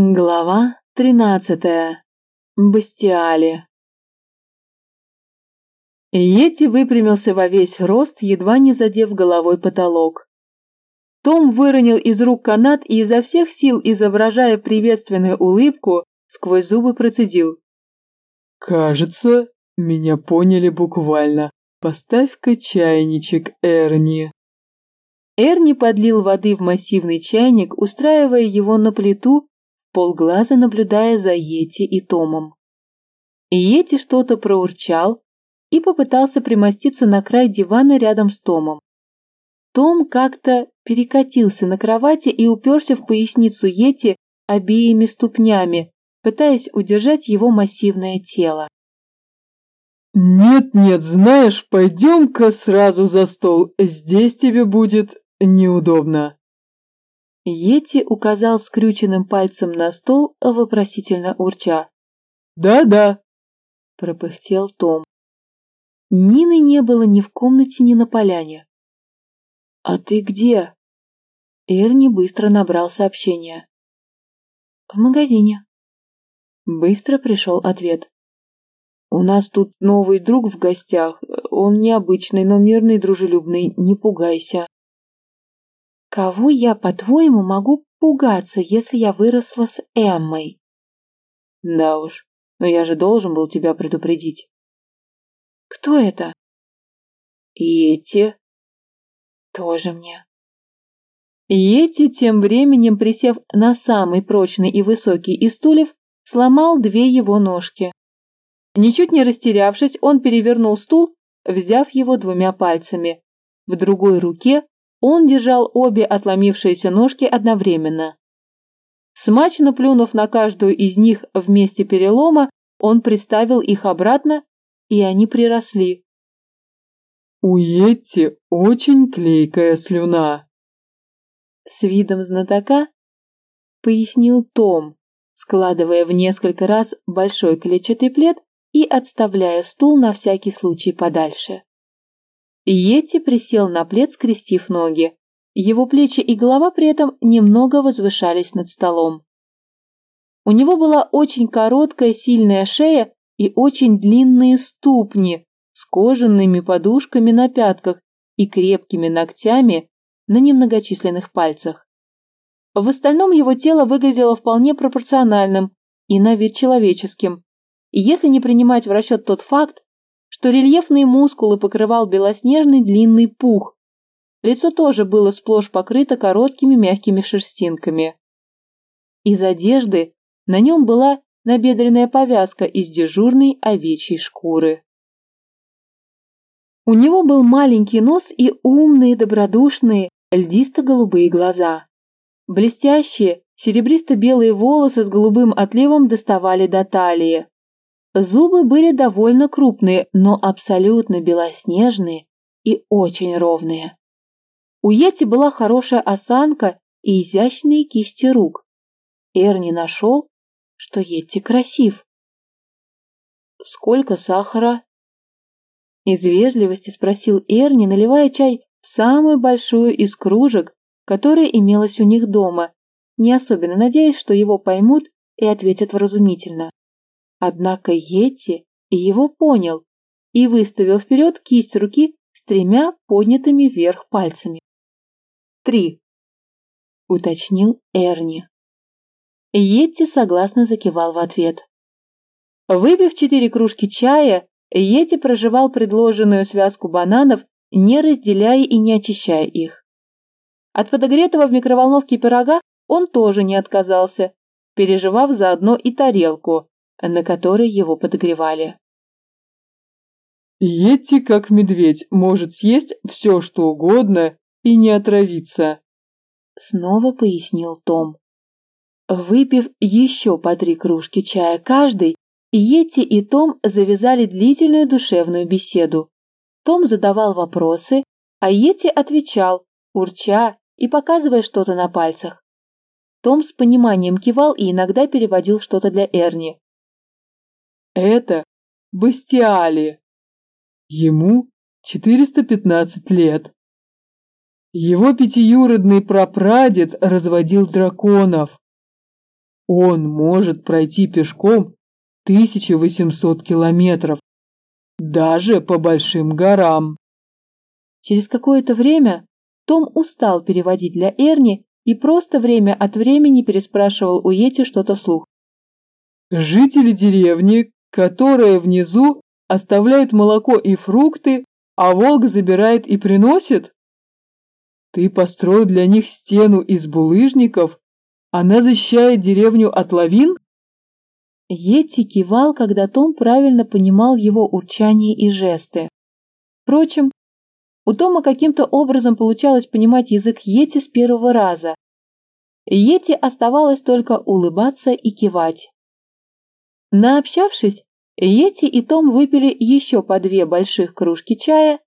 Глава тринадцатая. Бастиали. Йети выпрямился во весь рост, едва не задев головой потолок. Том выронил из рук канат и изо всех сил, изображая приветственную улыбку, сквозь зубы процедил. «Кажется, меня поняли буквально. Поставь-ка чайничек, Эрни». Эрни подлил воды в массивный чайник, устраивая его на плиту полглаза наблюдая за Йети и Томом. Йети что-то проурчал и попытался примоститься на край дивана рядом с Томом. Том как-то перекатился на кровати и уперся в поясницу Йети обеими ступнями, пытаясь удержать его массивное тело. «Нет-нет, знаешь, пойдем-ка сразу за стол, здесь тебе будет неудобно». Йети указал скрюченным пальцем на стол, вопросительно урча. «Да-да», – пропыхтел Том. Нины не было ни в комнате, ни на поляне. «А ты где?» Эрни быстро набрал сообщение. «В магазине». Быстро пришел ответ. «У нас тут новый друг в гостях. Он необычный, но мирный, дружелюбный. Не пугайся». Кого я, по-твоему, могу пугаться, если я выросла с Эммой? Да уж, но я же должен был тебя предупредить. Кто это? Ети. Тоже мне. Ети, тем временем, присев на самый прочный и высокий из стульев, сломал две его ножки. Ничуть не растерявшись, он перевернул стул, взяв его двумя пальцами. В другой руке он держал обе отломившиеся ножки одновременно. Смачно плюнув на каждую из них в месте перелома, он приставил их обратно, и они приросли. «У Йетти очень клейкая слюна», — с видом знатока пояснил Том, складывая в несколько раз большой клетчатый плед и отставляя стул на всякий случай подальше. Йети присел на плед, скрестив ноги. Его плечи и голова при этом немного возвышались над столом. У него была очень короткая сильная шея и очень длинные ступни с кожаными подушками на пятках и крепкими ногтями на немногочисленных пальцах. В остальном его тело выглядело вполне пропорциональным и на вид человеческим. Если не принимать в расчет тот факт, что рельефные мускулы покрывал белоснежный длинный пух. Лицо тоже было сплошь покрыто короткими мягкими шерстинками. Из одежды на нем была набедренная повязка из дежурной овечьей шкуры. У него был маленький нос и умные, добродушные, льдисто-голубые глаза. Блестящие, серебристо-белые волосы с голубым отливом доставали до талии. Зубы были довольно крупные, но абсолютно белоснежные и очень ровные. У Йети была хорошая осанка и изящные кисти рук. Эрни нашел, что Йети красив. «Сколько сахара?» Из вежливости спросил Эрни, наливая чай в самую большую из кружек, которая имелась у них дома, не особенно надеясь, что его поймут и ответят вразумительно. Однако Йети его понял и выставил вперед кисть руки с тремя поднятыми вверх пальцами. «Три», — уточнил Эрни. Йети согласно закивал в ответ. Выпив четыре кружки чая, Йети проживал предложенную связку бананов, не разделяя и не очищая их. От подогретого в микроволновке пирога он тоже не отказался, переживав заодно и тарелку, на которой его подогревали. Йети, как медведь, может съесть все, что угодно и не отравиться. Снова пояснил Том. Выпив еще по три кружки чая каждый, Йети и Том завязали длительную душевную беседу. Том задавал вопросы, а Йети отвечал, урча и показывая что-то на пальцах. Том с пониманием кивал и иногда переводил что-то для Эрни. Это Бастиали. Ему 415 лет. Его пятиюродный прапрадед разводил драконов. Он может пройти пешком 1800 километров, даже по большим горам. Через какое-то время том устал переводить для Эрни и просто время от времени переспрашивал у Йети что-то вслух. Жители деревни, которые внизу оставляют молоко и фрукты, а волк забирает и приносит? Ты построил для них стену из булыжников, она защищает деревню от лавин? Йети кивал, когда Том правильно понимал его урчание и жесты. Впрочем, у Тома каким-то образом получалось понимать язык Йети с первого раза. Йети оставалось только улыбаться и кивать. Наобщавшись, Йети и Том выпили еще по две больших кружки чая.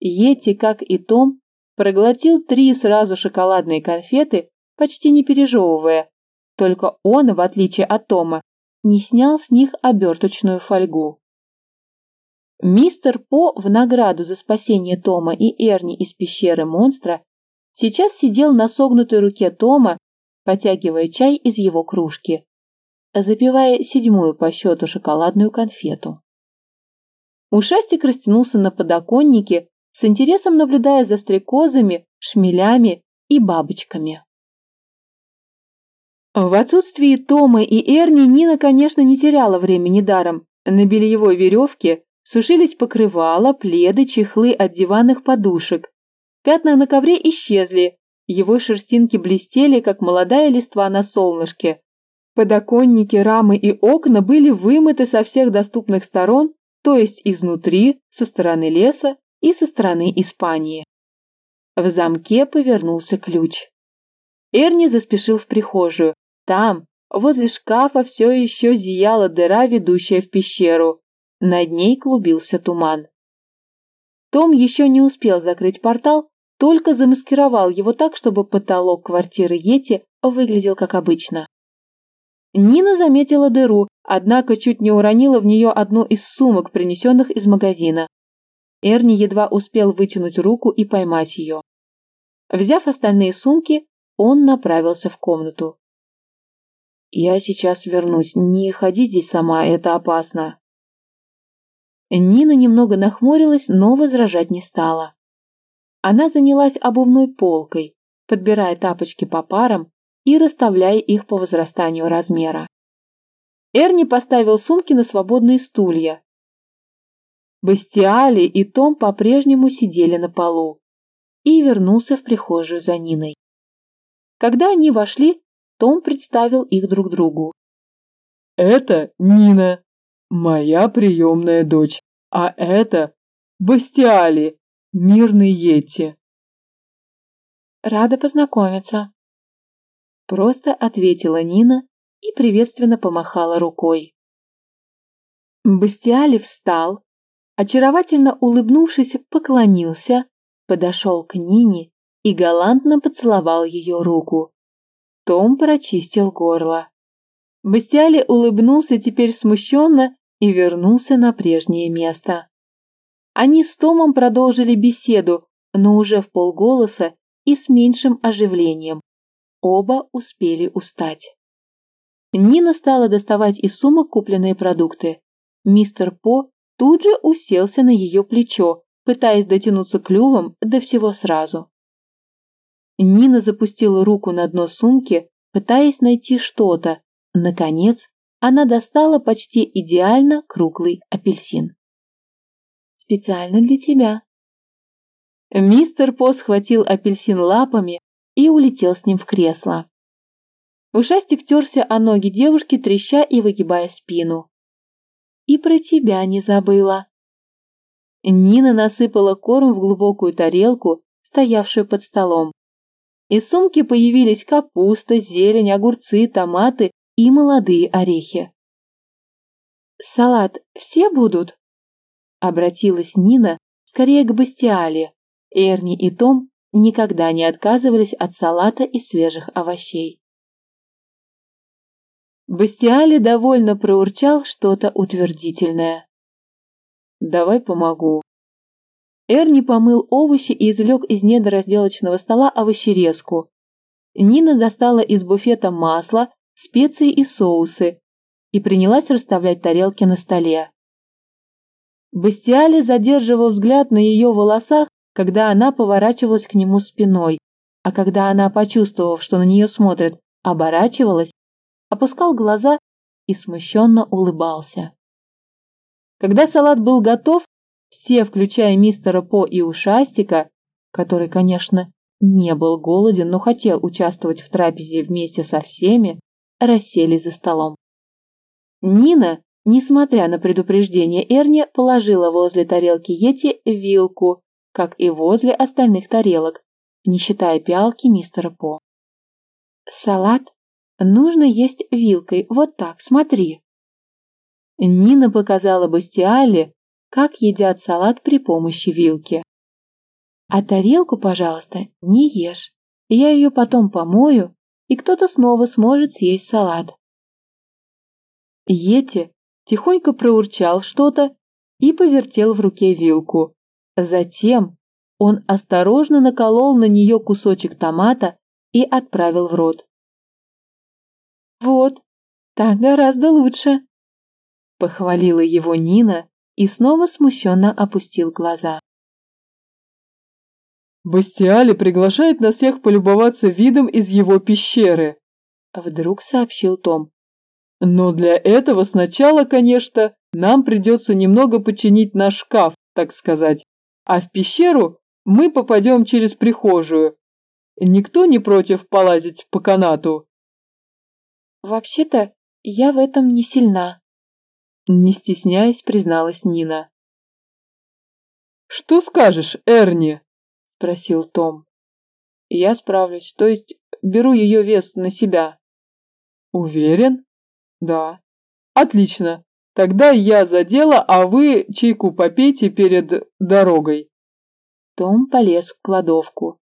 Йети, как и Том, проглотил три сразу шоколадные конфеты, почти не пережевывая. Только он, в отличие от Тома, не снял с них оберточную фольгу. Мистер По в награду за спасение Тома и Эрни из пещеры монстра сейчас сидел на согнутой руке Тома, потягивая чай из его кружки, запивая седьмую по счету шоколадную конфету. Ушастик растянулся на подоконнике, с интересом наблюдая за стрекозами, шмелями и бабочками. В отсутствии Тома и Эрни Нина, конечно, не теряла времени даром. На бельевой веревке Сушились покрывала, пледы, чехлы от диванных подушек. Пятна на ковре исчезли, его шерстинки блестели, как молодая листва на солнышке. Подоконники, рамы и окна были вымыты со всех доступных сторон, то есть изнутри, со стороны леса и со стороны Испании. В замке повернулся ключ. Эрни заспешил в прихожую. Там, возле шкафа, все еще зияла дыра, ведущая в пещеру. Над ней клубился туман. Том еще не успел закрыть портал, только замаскировал его так, чтобы потолок квартиры Йети выглядел как обычно. Нина заметила дыру, однако чуть не уронила в нее одну из сумок, принесенных из магазина. Эрни едва успел вытянуть руку и поймать ее. Взяв остальные сумки, он направился в комнату. «Я сейчас вернусь. Не ходи здесь сама, это опасно». Нина немного нахмурилась, но возражать не стала. Она занялась обувной полкой, подбирая тапочки по парам и расставляя их по возрастанию размера. Эрни поставил сумки на свободные стулья. Бастиали и Том по-прежнему сидели на полу и вернулся в прихожую за Ниной. Когда они вошли, Том представил их друг другу. «Это Нина, моя приемная дочь, а это Бастиали, мирный Йети. Рада познакомиться. Просто ответила Нина и приветственно помахала рукой. Бастиали встал, очаровательно улыбнувшись, поклонился, подошел к Нине и галантно поцеловал ее руку. Том прочистил горло. Бастиали улыбнулся теперь смущенно и вернулся на прежнее место. Они с Томом продолжили беседу, но уже в полголоса и с меньшим оживлением. Оба успели устать. Нина стала доставать из сумок купленные продукты. Мистер По тут же уселся на ее плечо, пытаясь дотянуться клювом до всего сразу. Нина запустила руку на дно сумки, пытаясь найти что-то. Наконец, она достала почти идеально круглый апельсин. «Специально для тебя». Мистер По схватил апельсин лапами и улетел с ним в кресло. Ушастик терся о ноги девушки, треща и выгибая спину. «И про тебя не забыла». Нина насыпала корм в глубокую тарелку, стоявшую под столом. Из сумки появились капуста, зелень, огурцы, томаты и молодые орехи. «Салат все будут?» Обратилась Нина скорее к Бастиале. Эрни и Том никогда не отказывались от салата и свежих овощей. Бастиали довольно проурчал что-то утвердительное. «Давай помогу», Эрни помыл овощи и извлек из недра разделочного стола овощерезку. Нина достала из буфета масло, специи и соусы и принялась расставлять тарелки на столе. Бастиали задерживал взгляд на ее волосах, когда она поворачивалась к нему спиной, а когда она, почувствовав, что на нее смотрят, оборачивалась, опускал глаза и смущенно улыбался. Когда салат был готов, все, включая мистера По и Ушастика, который, конечно, не был голоден, но хотел участвовать в трапезе вместе со всеми, расселись за столом. Нина, несмотря на предупреждение Эрни, положила возле тарелки Йети вилку, как и возле остальных тарелок, не считая пиалки мистера По. «Салат нужно есть вилкой, вот так, смотри». Нина показала Бастиале, как едят салат при помощи вилки. А тарелку, пожалуйста, не ешь. Я ее потом помою, и кто-то снова сможет съесть салат. Йети тихонько проурчал что-то и повертел в руке вилку. Затем он осторожно наколол на нее кусочек томата и отправил в рот. «Вот, так гораздо лучше», – похвалила его Нина и снова смущенно опустил глаза. Бастиали приглашает нас всех полюбоваться видом из его пещеры», – вдруг сообщил Том. «Но для этого сначала, конечно, нам придется немного починить наш шкаф, так сказать, а в пещеру мы попадем через прихожую. Никто не против полазить по канату?» «Вообще-то я в этом не сильна», – не стесняясь призналась Нина. «Что скажешь, Эрни?» – спросил Том. «Я справлюсь, то есть беру ее вес на себя». «Уверен?» «Да». «Отлично. Тогда я за дело, а вы чайку попейте перед дорогой». Том полез в кладовку.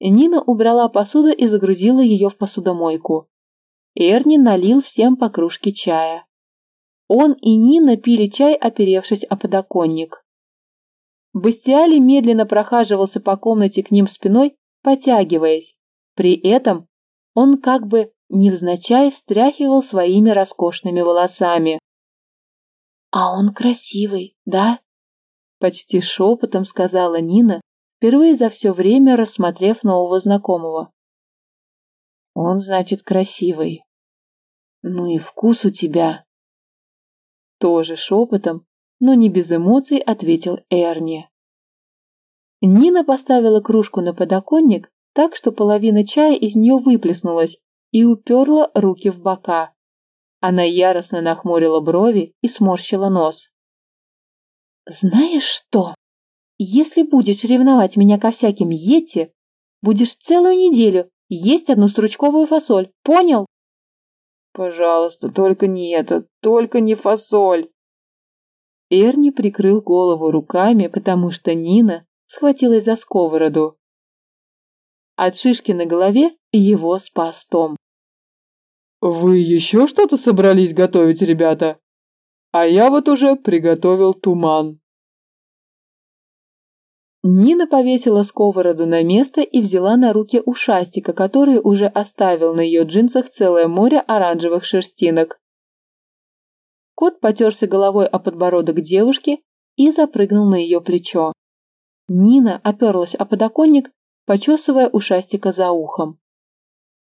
Нина убрала посуду и загрузила ее в посудомойку. Эрни налил всем по кружке чая. Он и Нина пили чай, оперевшись о подоконник. Бастиали медленно прохаживался по комнате к ним спиной, потягиваясь. При этом он как бы невзначай встряхивал своими роскошными волосами. «А он красивый, да?» Почти шепотом сказала Нина, впервые за все время рассмотрев нового знакомого. «Он, значит, красивый. Ну и вкус у тебя». Тоже шепотом, но не без эмоций ответил Эрни. Нина поставила кружку на подоконник так, что половина чая из нее выплеснулась и уперла руки в бока. Она яростно нахмурила брови и сморщила нос. «Знаешь что? Если будешь ревновать меня ко всяким йети, будешь целую неделю есть одну стручковую фасоль, понял?» «Пожалуйста, только не это, только не фасоль!» Эрни прикрыл голову руками, потому что Нина схватилась за сковороду. От шишки на голове его спас Том. «Вы еще что-то собрались готовить, ребята? А я вот уже приготовил туман». Нина повесила сковороду на место и взяла на руки ушастика, который уже оставил на ее джинсах целое море оранжевых шерстинок. Кот потерся головой о подбородок девушки и запрыгнул на ее плечо. Нина оперлась о подоконник, почесывая ушастика за ухом.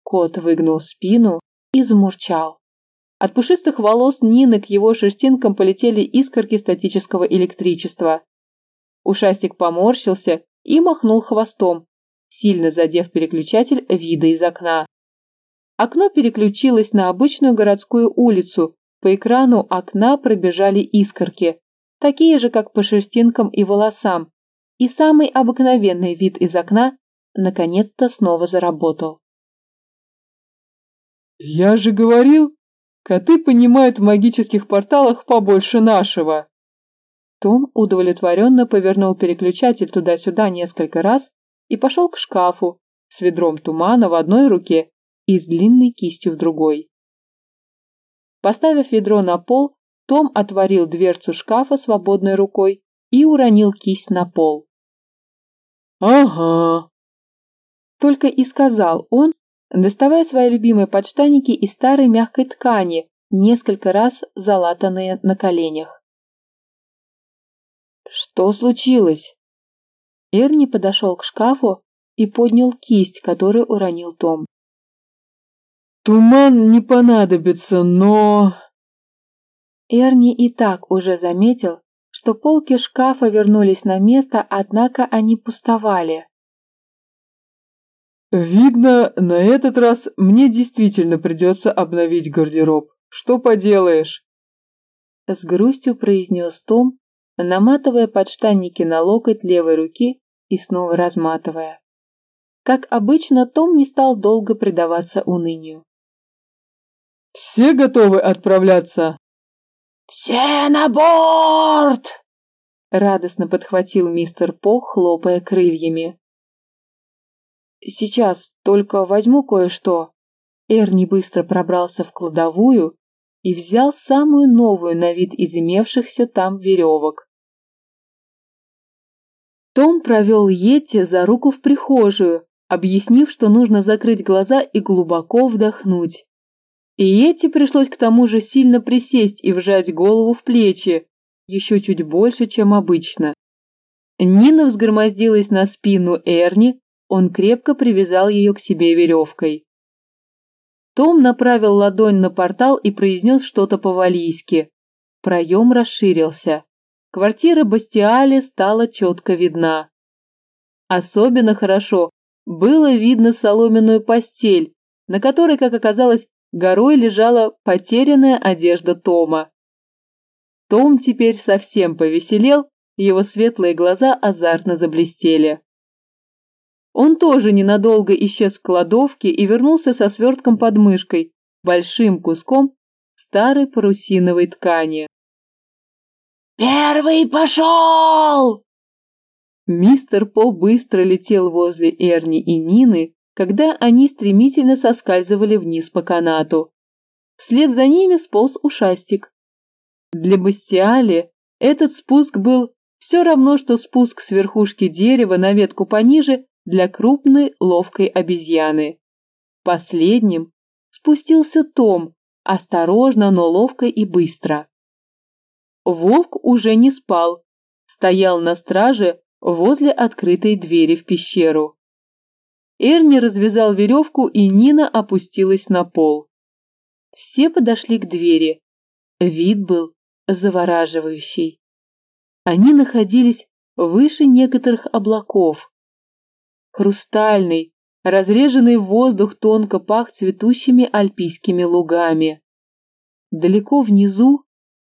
Кот выгнул спину и замурчал. От пушистых волос Нины к его шерстинкам полетели искорки статического электричества. Ушастик поморщился и махнул хвостом, сильно задев переключатель вида из окна. Окно переключилось на обычную городскую улицу, по экрану окна пробежали искорки, такие же, как по шерстинкам и волосам, и самый обыкновенный вид из окна наконец-то снова заработал. «Я же говорил, коты понимают в магических порталах побольше нашего!» Том удовлетворенно повернул переключатель туда-сюда несколько раз и пошел к шкафу с ведром тумана в одной руке и с длинной кистью в другой. Поставив ведро на пол, Том отворил дверцу шкафа свободной рукой и уронил кисть на пол. «Ага», только и сказал он, доставая свои любимые подштанники из старой мягкой ткани, несколько раз залатанные на коленях. «Что случилось?» Эрни подошел к шкафу и поднял кисть, которую уронил Том. «Туман не понадобится, но...» Эрни и так уже заметил, что полки шкафа вернулись на место, однако они пустовали. «Видно, на этот раз мне действительно придется обновить гардероб. Что поделаешь?» С грустью произнес Том, наматывая подштанники на локоть левой руки и снова разматывая. Как обычно, Том не стал долго предаваться унынию. «Все готовы отправляться?» «Все на борт!» Радостно подхватил мистер По, хлопая крыльями. «Сейчас только возьму кое-что». Эрни быстро пробрался в кладовую и взял самую новую на вид из имевшихся там веревок. Том провел Йетти за руку в прихожую, объяснив, что нужно закрыть глаза и глубоко вдохнуть. И Йетти пришлось к тому же сильно присесть и вжать голову в плечи, еще чуть больше, чем обычно. Нина взгромоздилась на спину Эрни, он крепко привязал ее к себе веревкой. Том направил ладонь на портал и произнес что-то по-валийски. Проем расширился. Квартира Бастиали стала четко видна. Особенно хорошо было видно соломенную постель, на которой, как оказалось, горой лежала потерянная одежда Тома. Том теперь совсем повеселел, его светлые глаза азартно заблестели. Он тоже ненадолго исчез в кладовке и вернулся со свертком под мышкой, большим куском старой парусиновой ткани. «Первый пошел!» Мистер По быстро летел возле Эрни и Нины, когда они стремительно соскальзывали вниз по канату. Вслед за ними сполз ушастик. Для Бастиали этот спуск был все равно, что спуск с верхушки дерева на ветку пониже для крупной ловкой обезьяны. Последним спустился Том, осторожно, но ловко и быстро. Волк уже не спал, стоял на страже возле открытой двери в пещеру. Эрни развязал веревку, и Нина опустилась на пол. Все подошли к двери. Вид был завораживающий. Они находились выше некоторых облаков. Хрустальный, разреженный воздух тонко пах цветущими альпийскими лугами. Далеко внизу,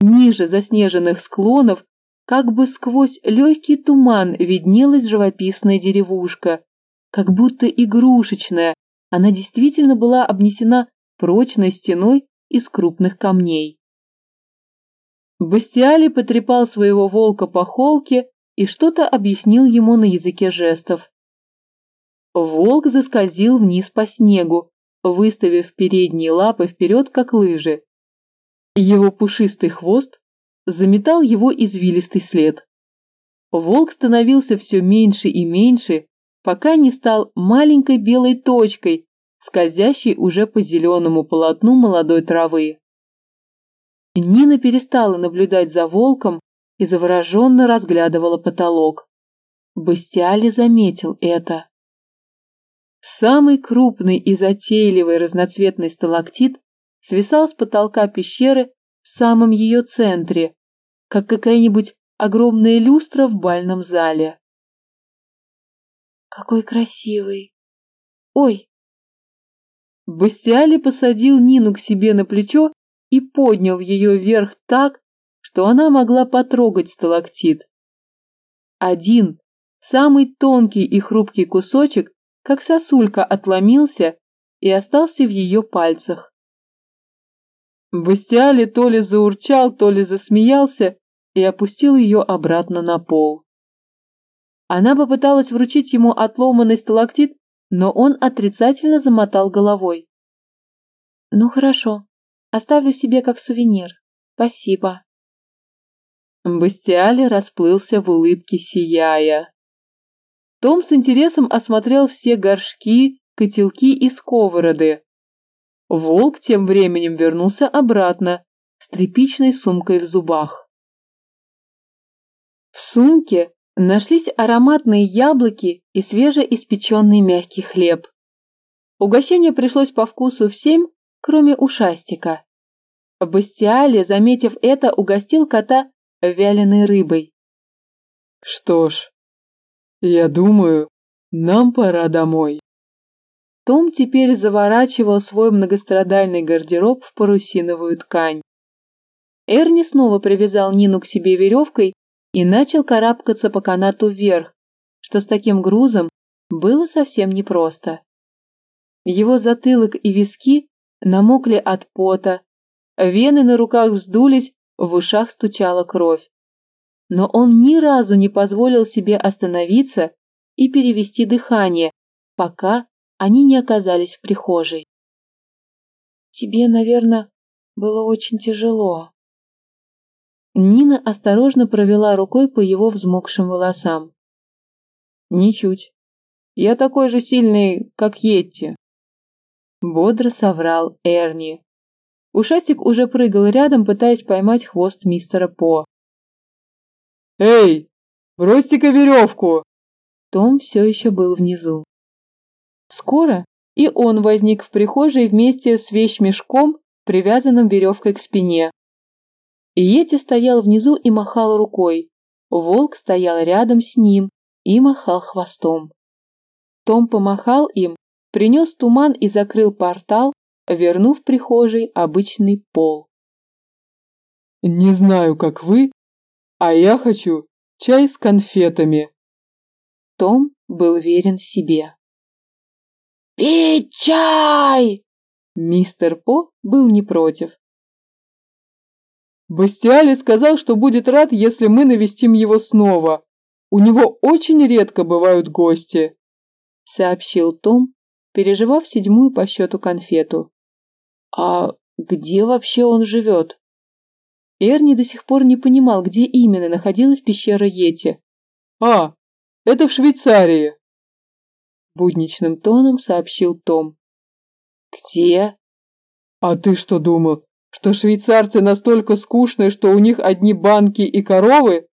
ниже заснеженных склонов, как бы сквозь легкий туман виднелась живописная деревушка, как будто игрушечная, она действительно была обнесена прочной стеной из крупных камней. Бастиали потрепал своего волка по холке и что-то объяснил ему на языке жестов. Волк заскользил вниз по снегу, выставив передние лапы вперед, как лыжи. Его пушистый хвост заметал его извилистый след. Волк становился все меньше и меньше, пока не стал маленькой белой точкой, скользящей уже по зеленому полотну молодой травы. Нина перестала наблюдать за волком и завороженно разглядывала потолок. Бастиали заметил это. Самый крупный и затейливый разноцветный сталактит свисал с потолка пещеры в самом ее центре, как какая-нибудь огромная люстра в бальном зале. «Какой красивый! Ой!» Бастиали посадил Нину к себе на плечо и поднял ее вверх так, что она могла потрогать сталактит. Один, самый тонкий и хрупкий кусочек как сосулька отломился и остался в ее пальцах. Бастиали то ли заурчал, то ли засмеялся и опустил ее обратно на пол. Она попыталась вручить ему отломанный сталактит, но он отрицательно замотал головой. «Ну хорошо, оставлю себе как сувенир. Спасибо». Бастиали расплылся в улыбке, сияя. Том с интересом осмотрел все горшки, котелки и сковороды. Волк тем временем вернулся обратно с тряпичной сумкой в зубах. В сумке нашлись ароматные яблоки и свежеиспеченный мягкий хлеб. Угощение пришлось по вкусу всем, кроме ушастика. Бастиали, заметив это, угостил кота вяленой рыбой. Что ж, я думаю, нам пора домой. Том теперь заворачивал свой многострадальный гардероб в парусиновую ткань. Эрни снова привязал Нину к себе веревкой и начал карабкаться по канату вверх, что с таким грузом было совсем непросто. Его затылок и виски намокли от пота, вены на руках вздулись, в ушах стучала кровь. Но он ни разу не позволил себе остановиться и перевести дыхание, пока они не оказались в прихожей. «Тебе, наверное, было очень тяжело». Нина осторожно провела рукой по его взмокшим волосам. «Ничуть. Я такой же сильный, как Йетти», — бодро соврал Эрни. Ушастик уже прыгал рядом, пытаясь поймать хвост мистера По. «Эй, бросьте-ка веревку!» Том все еще был внизу. Скоро и он возник в прихожей вместе с вещмешком, привязанным веревкой к спине. Йети стоял внизу и махал рукой. Волк стоял рядом с ним и махал хвостом. Том помахал им, принес туман и закрыл портал, вернув прихожей обычный пол. «Не знаю, как вы, а я хочу чай с конфетами». Том был верен себе. «Пить чай!» Мистер По был не против. Бастиали сказал, что будет рад, если мы навестим его снова. У него очень редко бывают гости, сообщил Том, переживав седьмую по счету конфету. А где вообще он живет? Эрни до сих пор не понимал, где именно находилась пещера Йети. А, это в Швейцарии. Будничным тоном сообщил Том. Где? А ты что думал, что швейцарцы настолько скучные, что у них одни банки и коровы?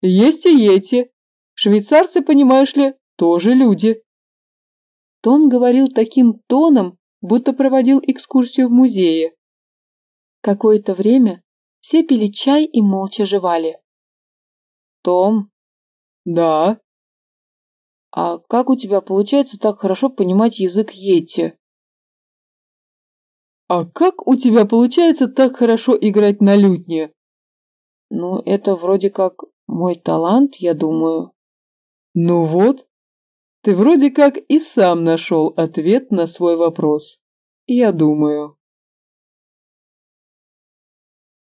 Есть и Йети. Швейцарцы, понимаешь ли, тоже люди. Том говорил таким тоном, будто проводил экскурсию в музее. Какое-то время все пили чай и молча жевали. «Том?» «Да?» «А как у тебя получается так хорошо понимать язык Йети?» «А как у тебя получается так хорошо играть на лютне?» «Ну, это вроде как мой талант, я думаю». «Ну вот, ты вроде как и сам нашел ответ на свой вопрос. Я думаю».